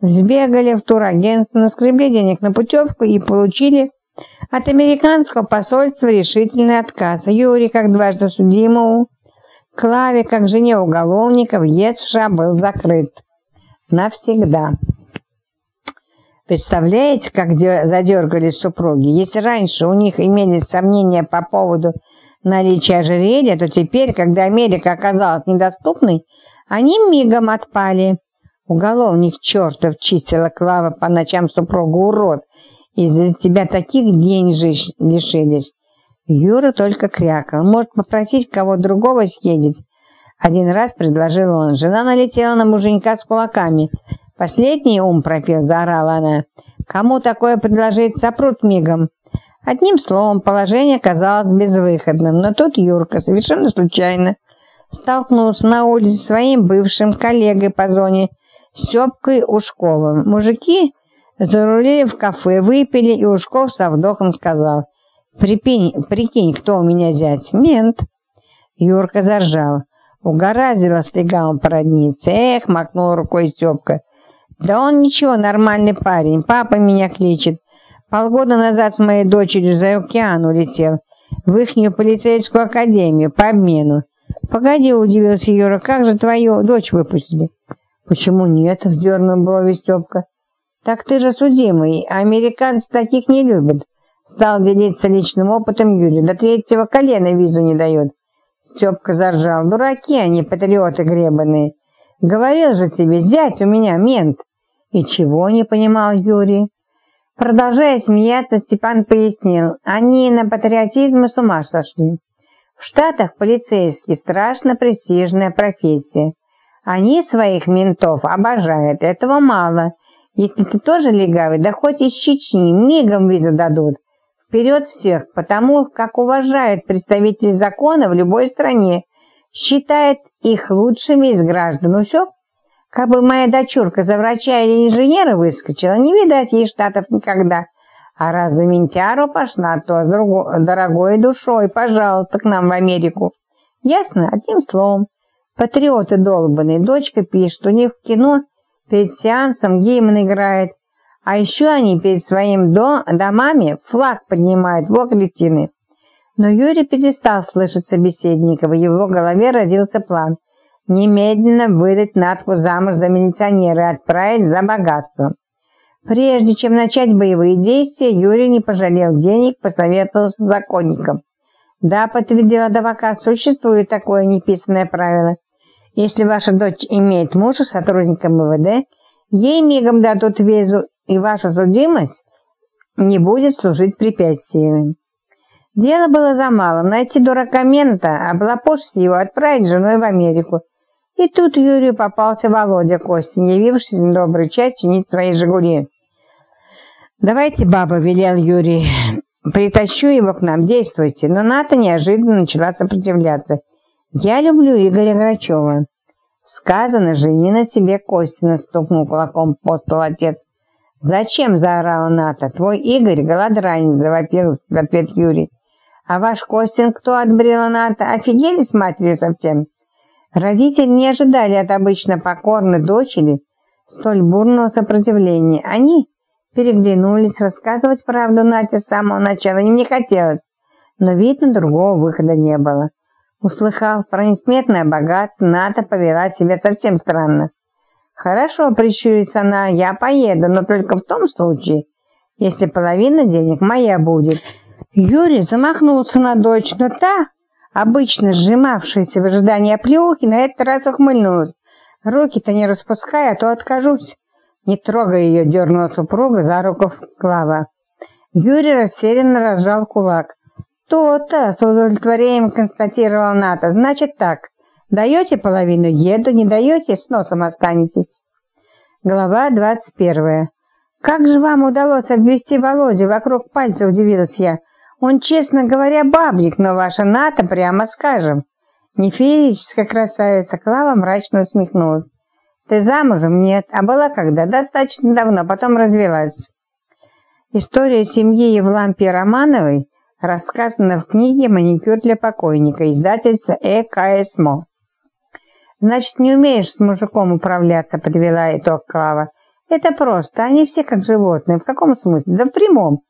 Взбегали в турагентство, наскребли денег на путевку и получили от американского посольства решительный отказ. Юрий, как дважды судимому, Клаве, как жене уголовника, въезд в США был закрыт. Навсегда. Представляете, как задергались супруги? Если раньше у них имелись сомнения по поводу наличия ожерелья, то теперь, когда Америка оказалась недоступной, они мигом отпали. Уголовник чертов чистила Клава по ночам супругу урод. Из-за тебя таких денег лишились. Юра только крякал. Может, попросить кого другого съездить? Один раз предложил он. Жена налетела на муженька с кулаками. Последний ум пропил, заорала она. Кому такое предложить, сопрут мигом. Одним словом, положение казалось безвыходным, но тут Юрка совершенно случайно столкнулся на улице с своим бывшим коллегой по зоне Степкой Ушковым. Мужики зарулили в кафе, выпили, и Ушков со вдохом сказал, «Прикинь, прикинь, кто у меня зять? Мент». Юрка заржал. Угораздило с легавым породниться. Эх, махнул рукой Степка. Да он ничего, нормальный парень. Папа меня кличет. Полгода назад с моей дочерью за океан улетел. В ихнюю полицейскую академию по обмену. Погоди, удивился Юра, как же твою дочь выпустили? Почему нет? Вздернул брови Степка. Так ты же судимый, а американцы таких не любят. Стал делиться личным опытом Юрий. До третьего колена визу не дает. Степка заржал. Дураки они, патриоты гребаные. Говорил же тебе, зять у меня мент. И чего не понимал Юрий? Продолжая смеяться, Степан пояснил. Они на патриотизм с ума сошли. В Штатах полицейский страшно престижная профессия. Они своих ментов обожают, этого мало. Если ты тоже легавый, да хоть из Чечни, мигом визу дадут вперед всех, потому как уважает представителей закона в любой стране, считает их лучшими из граждан. Ну все, как бы моя дочурка за врача или инженера выскочила, не видать ей штатов никогда. А раз за ментяру пошла, то друго, дорогой душой, пожалуйста, к нам в Америку. Ясно? Одним словом. Патриоты долбанные. Дочка пишет, у них в кино перед сеансом гимн играет. А еще они перед своими до домами флаг поднимают, во кретины. Но Юрий перестал слышать собеседника, в его голове родился план. Немедленно выдать Натку замуж за милиционера и отправить за богатством. Прежде чем начать боевые действия, Юрий не пожалел денег, посоветовался с законником. Да, подтвердил адвокат, существует такое неписанное правило. Если ваша дочь имеет мужа, сотрудника МВД, ей мигом дадут визу и ваша судимость не будет служить препятствием. Дело было за малым – найти дурака мента, облапошить его, отправить женой в Америку. И тут Юрию попался Володя Костин, явившийся на добрый час чинить свои «Жигули». «Давайте, баба», – велел Юрий, – «притащу его к нам, действуйте». Но Ната неожиданно начала сопротивляться. «Я люблю Игоря Грачева». «Сказано, жени на себе Костина», – стукнул кулаком по стол отец. «Зачем?» – заорала Ната. «Твой Игорь голодранец», – завопил в ответ Юрий. «А ваш Костин кто?» – отбрила Ната. «Офигели с матерью совсем?» Родители не ожидали от обычно покорной дочери столь бурного сопротивления. Они переглянулись, рассказывать правду Нате с самого начала им не хотелось, но, видно, другого выхода не было. Услыхав про несметное богатство, Ната повела себя совсем странно. «Хорошо», — прищурится она, — «я поеду, но только в том случае, если половина денег моя будет». Юрий замахнулся на дочь, но та, обычно сжимавшаяся в ожидании оплеухи, на этот раз ухмыльнулась. «Руки-то не распускай, а то откажусь». Не трогая ее, дернула супруга за руку Клава. Юрий растерянно разжал кулак. «То-то!» — с удовлетворением констатировала Ната. «Значит так, Даете половину – еду, не даете – с носом останетесь. Глава 21. Как же вам удалось обвести Володю вокруг пальца, удивилась я. Он, честно говоря, бабник, но ваша Ната, прямо скажем. Не феерическая красавица, Клава мрачно усмехнулась. Ты замужем? Нет. А была когда? Достаточно давно, потом развелась. История семьи Евлампии Романовой рассказана в книге «Маникюр для покойника» издательства ЭКСМО. «Значит, не умеешь с мужиком управляться», — подвела итог Клава. Это просто, они все как животные. В каком смысле? Да в прямом.